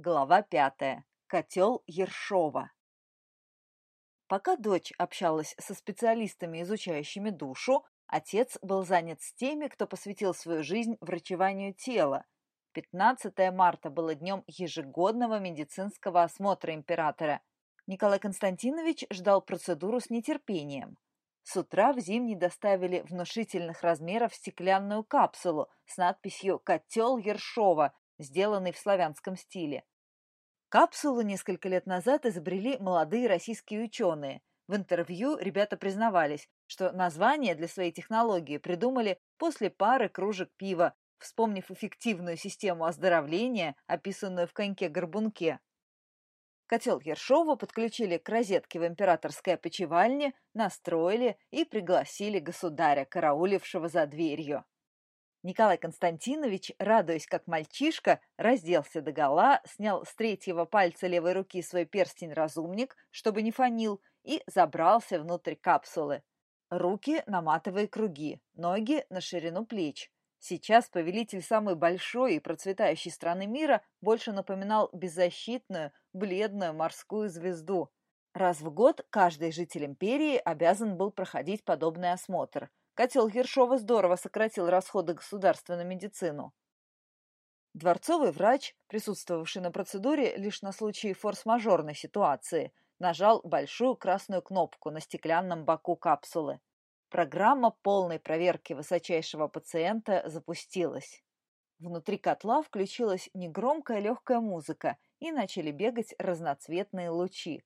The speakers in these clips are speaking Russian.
Глава пятая. Котел Ершова. Пока дочь общалась со специалистами, изучающими душу, отец был занят с теми, кто посвятил свою жизнь врачеванию тела. 15 марта было днем ежегодного медицинского осмотра императора. Николай Константинович ждал процедуру с нетерпением. С утра в зимний доставили внушительных размеров стеклянную капсулу с надписью «Котел Ершова», сделанный в славянском стиле. Капсулу несколько лет назад изобрели молодые российские ученые. В интервью ребята признавались, что название для своей технологии придумали после пары кружек пива, вспомнив эффективную систему оздоровления, описанную в коньке-горбунке. Котел Ершова подключили к розетке в императорской опочивальне, настроили и пригласили государя, караулившего за дверью. Николай Константинович, радуясь как мальчишка, разделся догола, снял с третьего пальца левой руки свой перстень-разумник, чтобы не фонил, и забрался внутрь капсулы. Руки наматывая круги, ноги на ширину плеч. Сейчас повелитель самой большой и процветающей страны мира больше напоминал беззащитную, бледную морскую звезду. Раз в год каждый житель империи обязан был проходить подобный осмотр – Котел Ершова здорово сократил расходы государства на медицину. Дворцовый врач, присутствовавший на процедуре лишь на случай форс-мажорной ситуации, нажал большую красную кнопку на стеклянном боку капсулы. Программа полной проверки высочайшего пациента запустилась. Внутри котла включилась негромкая легкая музыка и начали бегать разноцветные лучи.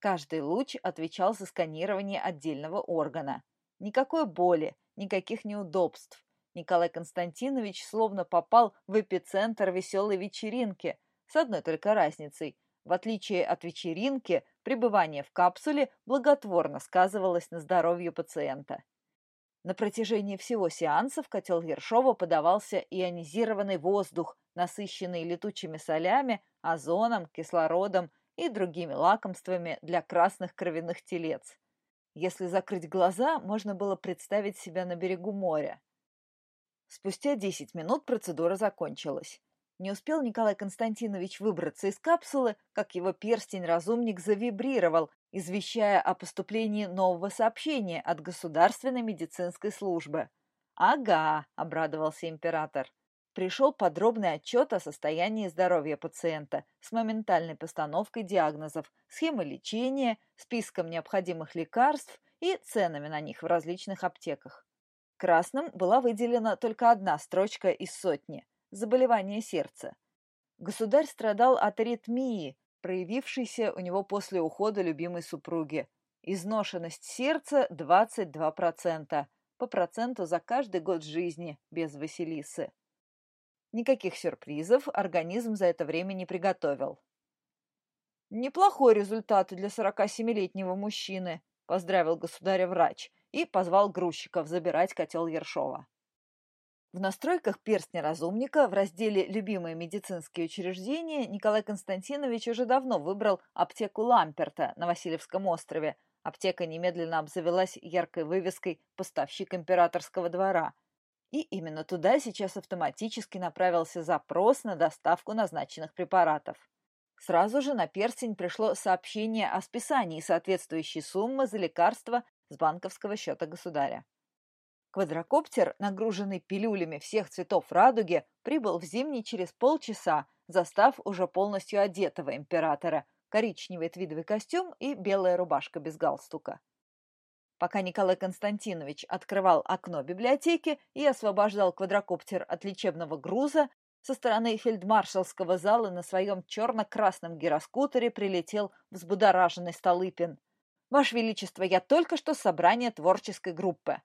Каждый луч отвечал за сканирование отдельного органа. Никакой боли, никаких неудобств. Николай Константинович словно попал в эпицентр веселой вечеринки, с одной только разницей. В отличие от вечеринки, пребывание в капсуле благотворно сказывалось на здоровье пациента. На протяжении всего сеанса в котел Ершова подавался ионизированный воздух, насыщенный летучими солями, озоном, кислородом и другими лакомствами для красных кровяных телец. Если закрыть глаза, можно было представить себя на берегу моря. Спустя десять минут процедура закончилась. Не успел Николай Константинович выбраться из капсулы, как его перстень-разумник завибрировал, извещая о поступлении нового сообщения от Государственной медицинской службы. «Ага», — обрадовался император пришел подробный отчет о состоянии здоровья пациента с моментальной постановкой диагнозов, схемой лечения, списком необходимых лекарств и ценами на них в различных аптеках. Красным была выделена только одна строчка из сотни – заболевание сердца. Государь страдал от аритмии, проявившейся у него после ухода любимой супруги. Изношенность сердца – 22%, по проценту за каждый год жизни без Василисы. Никаких сюрпризов организм за это время не приготовил. «Неплохой результат для 47-летнего мужчины», – поздравил государя врач и позвал грузчиков забирать котел Ершова. В настройках перстня разумника в разделе «Любимые медицинские учреждения» Николай Константинович уже давно выбрал аптеку Ламперта на Васильевском острове. Аптека немедленно обзавелась яркой вывеской «Поставщик императорского двора», и именно туда сейчас автоматически направился запрос на доставку назначенных препаратов. Сразу же на перстень пришло сообщение о списании соответствующей суммы за лекарство с банковского счета государя. Квадрокоптер, нагруженный пилюлями всех цветов радуги, прибыл в зимний через полчаса, застав уже полностью одетого императора, коричневый твидовый костюм и белая рубашка без галстука. Пока Николай Константинович открывал окно библиотеки и освобождал квадрокоптер от лечебного груза, со стороны фельдмаршалского зала на своем черно-красном гироскутере прилетел взбудораженный Столыпин. «Ваше Величество, я только что с собрания творческой группы».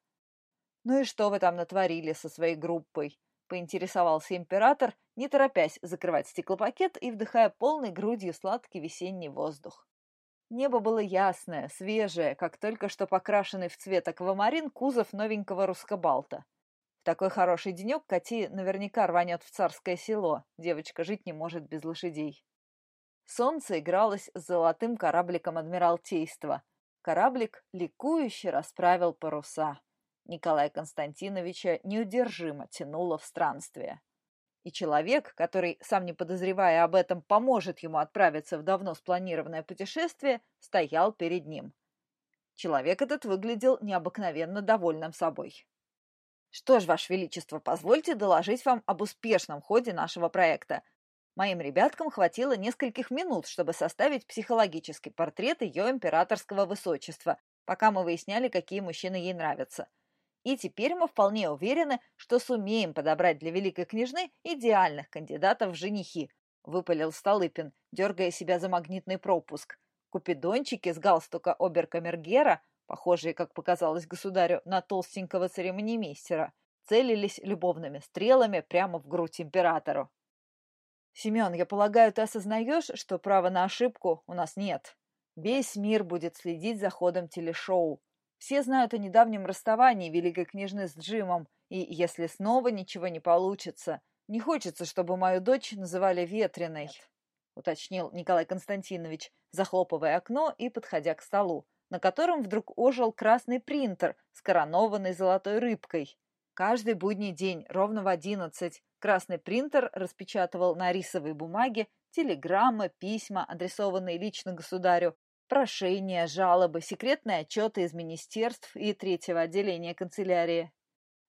«Ну и что вы там натворили со своей группой?» — поинтересовался император, не торопясь закрывать стеклопакет и вдыхая полной грудью сладкий весенний воздух. Небо было ясное, свежее, как только что покрашенный в цвет аквамарин кузов новенького рускобалта. В такой хороший денек Кати наверняка рванет в царское село. Девочка жить не может без лошадей. Солнце игралось с золотым корабликом Адмиралтейства. Кораблик ликующе расправил паруса. Николая Константиновича неудержимо тянуло в странствие. И человек, который, сам не подозревая об этом, поможет ему отправиться в давно спланированное путешествие, стоял перед ним. Человек этот выглядел необыкновенно довольным собой. «Что ж, Ваше Величество, позвольте доложить вам об успешном ходе нашего проекта. Моим ребяткам хватило нескольких минут, чтобы составить психологический портрет ее императорского высочества, пока мы выясняли, какие мужчины ей нравятся. И теперь мы вполне уверены, что сумеем подобрать для великой княжны идеальных кандидатов в женихи, выпалил Столыпин, дергая себя за магнитный пропуск. Купидончики с галстука оберкамергера, похожие, как показалось государю, на толстенького церемонимейстера, целились любовными стрелами прямо в грудь императору. «Семен, я полагаю, ты осознаешь, что права на ошибку у нас нет. Весь мир будет следить за ходом телешоу. Все знают о недавнем расставании великой княжны с Джимом, и если снова ничего не получится, не хочется, чтобы мою дочь называли ветреной, уточнил Николай Константинович, захлопывая окно и подходя к столу, на котором вдруг ожил красный принтер с коронованной золотой рыбкой. Каждый будний день, ровно в одиннадцать, красный принтер распечатывал на рисовой бумаге телеграммы, письма, адресованные лично государю, Прошения, жалобы, секретные отчеты из министерств и третьего отделения канцелярии.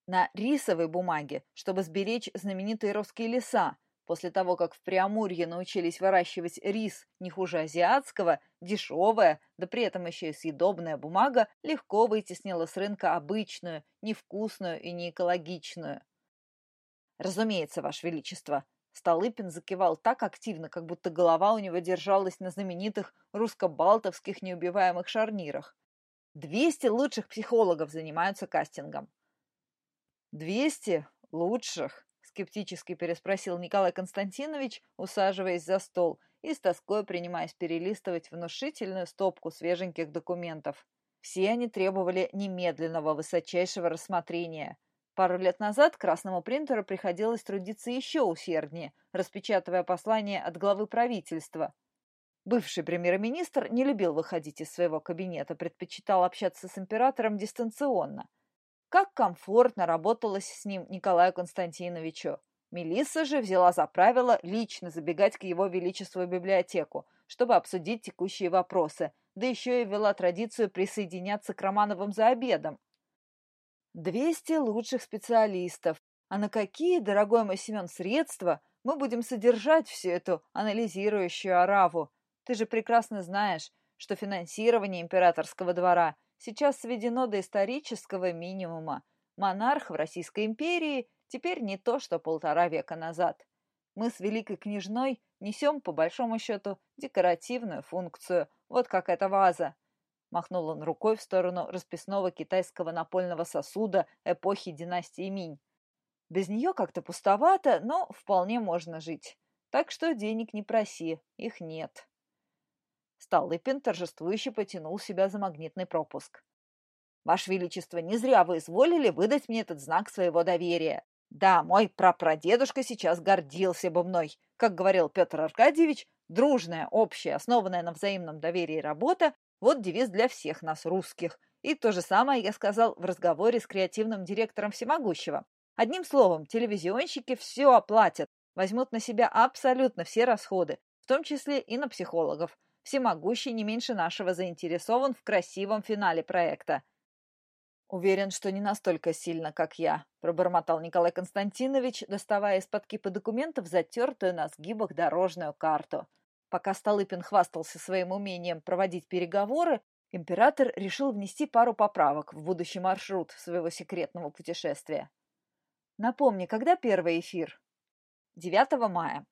На рисовой бумаге, чтобы сберечь знаменитые русские леса, после того, как в Преамурье научились выращивать рис не хуже азиатского, дешевая, да при этом еще и съедобная бумага легко вытеснила с рынка обычную, невкусную и неэкологичную. Разумеется, Ваше Величество, Столыпин закивал так активно, как будто голова у него держалась на знаменитых русско-балтовских неубиваемых шарнирах. Двести лучших психологов занимаются кастингом. «Двести лучших?» — скептически переспросил Николай Константинович, усаживаясь за стол и с тоской принимаясь перелистывать внушительную стопку свеженьких документов. Все они требовали немедленного высочайшего рассмотрения — Пару лет назад красному принтеру приходилось трудиться еще усерднее, распечатывая послание от главы правительства. Бывший премьер-министр не любил выходить из своего кабинета, предпочитал общаться с императором дистанционно. Как комфортно работалось с ним Николаю Константиновичу. Мелисса же взяла за правило лично забегать к его величеству в библиотеку, чтобы обсудить текущие вопросы, да еще и ввела традицию присоединяться к Романовым за обедом. Двести лучших специалистов. А на какие, дорогой мой Семен, средства мы будем содержать всю эту анализирующую ораву? Ты же прекрасно знаешь, что финансирование императорского двора сейчас сведено до исторического минимума. Монарх в Российской империи теперь не то, что полтора века назад. Мы с великой княжной несем, по большому счету, декоративную функцию, вот как эта ваза. Махнул он рукой в сторону расписного китайского напольного сосуда эпохи династии Минь. Без нее как-то пустовато, но вполне можно жить. Так что денег не проси, их нет. Столыпин торжествующе потянул себя за магнитный пропуск. «Ваше Величество, не зря вы изволили выдать мне этот знак своего доверия. Да, мой прапрадедушка сейчас гордился бы мной. Как говорил Петр Аркадьевич, дружная, общая, основанная на взаимном доверии работа вот девиз для всех нас, русских. И то же самое я сказал в разговоре с креативным директором Всемогущего. Одним словом, телевизионщики все оплатят, возьмут на себя абсолютно все расходы, в том числе и на психологов. Всемогущий не меньше нашего заинтересован в красивом финале проекта. «Уверен, что не настолько сильно, как я», – пробормотал Николай Константинович, доставая из-под кипа документов затертую на сгибах дорожную карту. Пока Столыпин хвастался своим умением проводить переговоры, император решил внести пару поправок в будущий маршрут своего секретного путешествия. Напомни, когда первый эфир? 9 мая.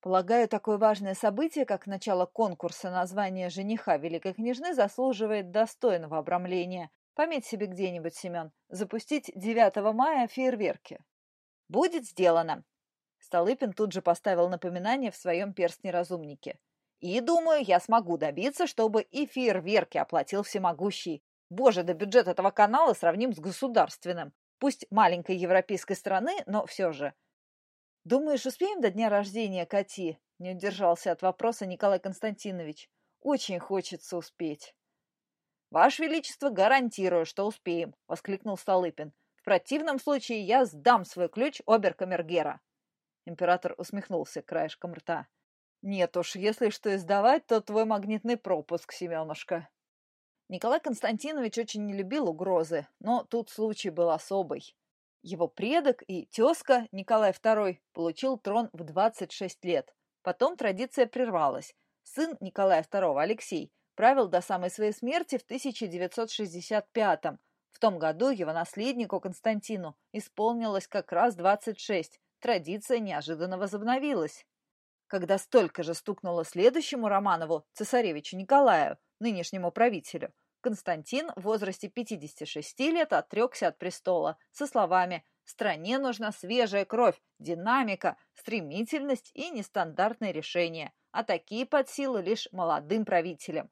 Полагаю, такое важное событие, как начало конкурса на звание жениха Великой Княжны, заслуживает достойного обрамления. Пометь себе где-нибудь, Семен, запустить 9 мая фейерверки. Будет сделано. Столыпин тут же поставил напоминание в своем перстне-разумнике. «И, думаю, я смогу добиться, чтобы и фейерверки оплатил всемогущий. Боже, да бюджет этого канала сравним с государственным. Пусть маленькой европейской страны, но все же». «Думаешь, успеем до дня рождения Кати?» – не удержался от вопроса Николай Константинович. «Очень хочется успеть». «Ваше Величество, гарантирую, что успеем», – воскликнул Столыпин. «В противном случае я сдам свой ключ оберкамергера». Император усмехнулся краешком рта. Нет уж, если что издавать, то твой магнитный пропуск, Семенушка. Николай Константинович очень не любил угрозы, но тут случай был особый. Его предок и тезка Николай II получил трон в 26 лет. Потом традиция прервалась. Сын Николая II, Алексей, правил до самой своей смерти в 1965 -м. В том году его наследнику Константину исполнилось как раз 26. Традиция неожиданно возобновилась. Когда столько же стукнуло следующему Романову, цесаревичу Николаю, нынешнему правителю, Константин в возрасте 56 лет отрекся от престола со словами «Стране нужна свежая кровь, динамика, стремительность и нестандартные решения, а такие под силу лишь молодым правителям».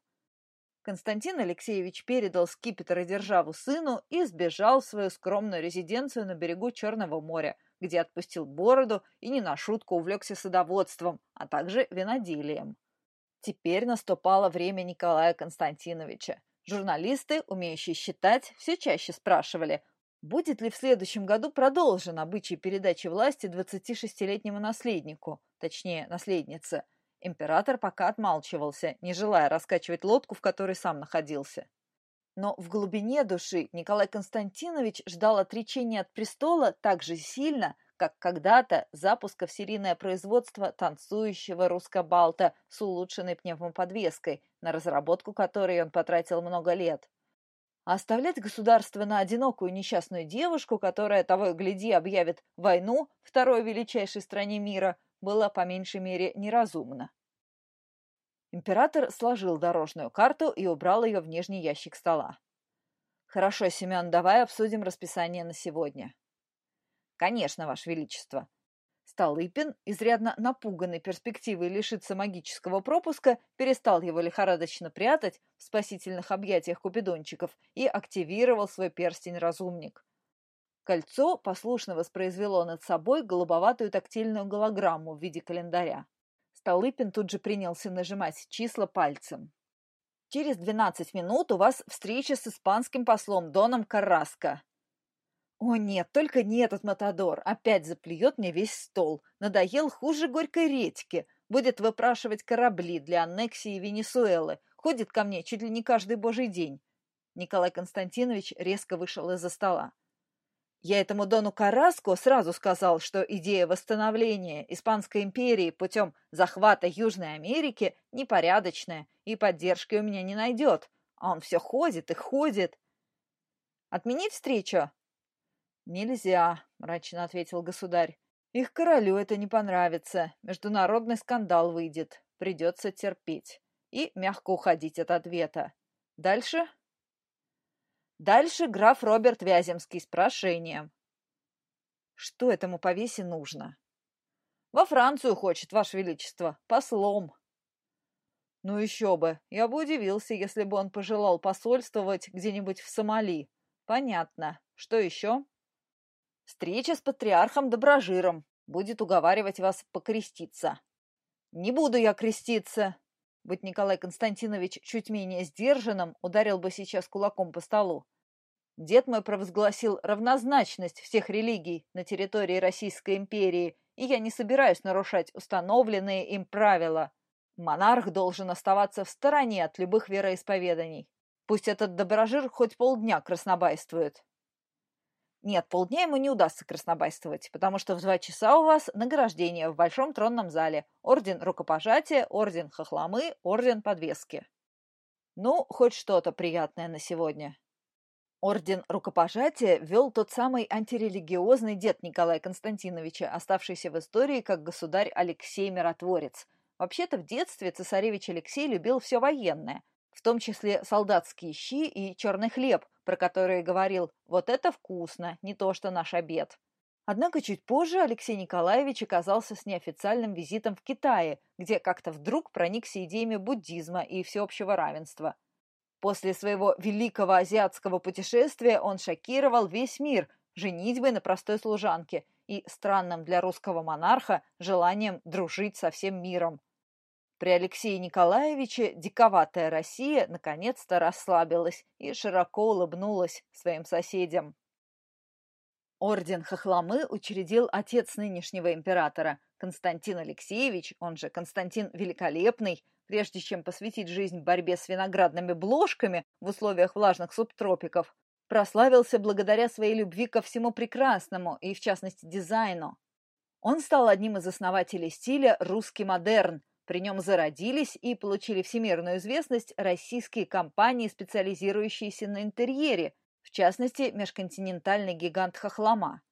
Константин Алексеевич передал скипетр и державу сыну и сбежал в свою скромную резиденцию на берегу Черного моря, где отпустил бороду и не на шутку увлекся садоводством, а также виноделием. Теперь наступало время Николая Константиновича. Журналисты, умеющие считать, все чаще спрашивали, будет ли в следующем году продолжен обычай передачи власти 26-летнему наследнику, точнее, наследнице. Император пока отмалчивался, не желая раскачивать лодку, в которой сам находился. Но в глубине души Николай Константинович ждал отречения от престола так же сильно, как когда-то запуска в серийное производство танцующего русскобалта с улучшенной пневмоподвеской, на разработку которой он потратил много лет. А оставлять государство на одинокую несчастную девушку, которая, того и гляди, объявит войну второй величайшей стране мира, было по меньшей мере неразумно. Император сложил дорожную карту и убрал ее в нижний ящик стола. «Хорошо, Семен, давай обсудим расписание на сегодня». «Конечно, Ваше Величество». Столыпин, изрядно напуганный перспективой лишиться магического пропуска, перестал его лихорадочно прятать в спасительных объятиях купидончиков и активировал свой перстень-разумник. Кольцо послушно воспроизвело над собой голубоватую тактильную голограмму в виде календаря. Столыпин тут же принялся нажимать числа пальцем. «Через двенадцать минут у вас встреча с испанским послом Доном Карраско. О нет, только не этот Матадор. Опять заплюет мне весь стол. Надоел хуже горькой редьки. Будет выпрашивать корабли для аннексии Венесуэлы. Ходит ко мне чуть ли не каждый божий день. Николай Константинович резко вышел из-за стола. Я этому Дону Караско сразу сказал, что идея восстановления Испанской империи путем захвата Южной Америки непорядочная и поддержки у меня не найдет. А он все ходит и ходит. Отменить встречу? «Нельзя», — мрачно ответил государь. «Их королю это не понравится. Международный скандал выйдет. Придется терпеть. И мягко уходить от ответа. Дальше?» «Дальше граф Роберт Вяземский с прошением». «Что этому повесе нужно?» «Во Францию хочет, Ваше Величество, послом». «Ну еще бы! Я бы удивился, если бы он пожелал посольствовать где-нибудь в Сомали. Понятно. Что еще?» Встреча с патриархом Доброжиром будет уговаривать вас покреститься. Не буду я креститься. Будь Николай Константинович чуть менее сдержанным, ударил бы сейчас кулаком по столу. Дед мой провозгласил равнозначность всех религий на территории Российской империи, и я не собираюсь нарушать установленные им правила. Монарх должен оставаться в стороне от любых вероисповеданий. Пусть этот доброжир хоть полдня краснобайствует. Нет, полдня ему не удастся краснобайствовать, потому что в два часа у вас награждение в Большом тронном зале. Орден рукопожатия, орден хохломы, орден подвески. Ну, хоть что-то приятное на сегодня. Орден рукопожатия вел тот самый антирелигиозный дед Николая Константиновича, оставшийся в истории как государь Алексей Миротворец. Вообще-то в детстве цесаревич Алексей любил все военное, в том числе солдатские щи и черный хлеб, про которые говорил «вот это вкусно, не то что наш обед». Однако чуть позже Алексей Николаевич оказался с неофициальным визитом в Китае, где как-то вдруг проникся идеями буддизма и всеобщего равенства. После своего великого азиатского путешествия он шокировал весь мир женитьбой на простой служанке и странным для русского монарха желанием дружить со всем миром. При Алексее Николаевиче диковатая Россия наконец-то расслабилась и широко улыбнулась своим соседям. Орден Хохломы учредил отец нынешнего императора, Константин Алексеевич, он же Константин Великолепный, прежде чем посвятить жизнь борьбе с виноградными бложками в условиях влажных субтропиков, прославился благодаря своей любви ко всему прекрасному и, в частности, дизайну. Он стал одним из основателей стиля «русский модерн», при нем зародились и получили всемирную известность российские компании, специализирующиеся на интерьере, в частности, межконтинентальный гигант Хохлома.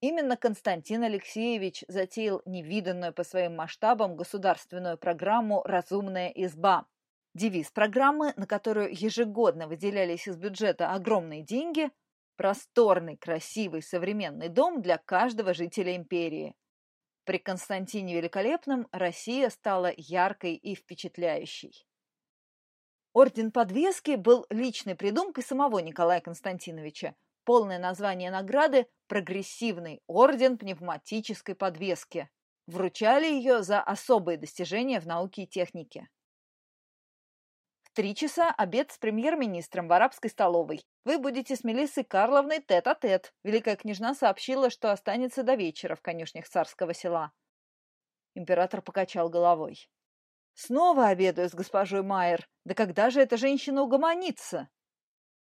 Именно Константин Алексеевич затеял невиданную по своим масштабам государственную программу «Разумная изба». Девиз программы, на которую ежегодно выделялись из бюджета огромные деньги – просторный, красивый, современный дом для каждого жителя империи. При Константине Великолепном Россия стала яркой и впечатляющей. Орден подвески был личной придумкой самого Николая Константиновича. Полное название награды – Прогрессивный орден пневматической подвески. Вручали ее за особые достижения в науке и технике. Три часа обед с премьер-министром в арабской столовой. Вы будете с Мелиссой Карловной тет-а-тет. -тет. Великая княжна сообщила, что останется до вечера в конюшнях царского села. Император покачал головой. Снова обедаю с госпожой Майер. Да когда же эта женщина угомонится?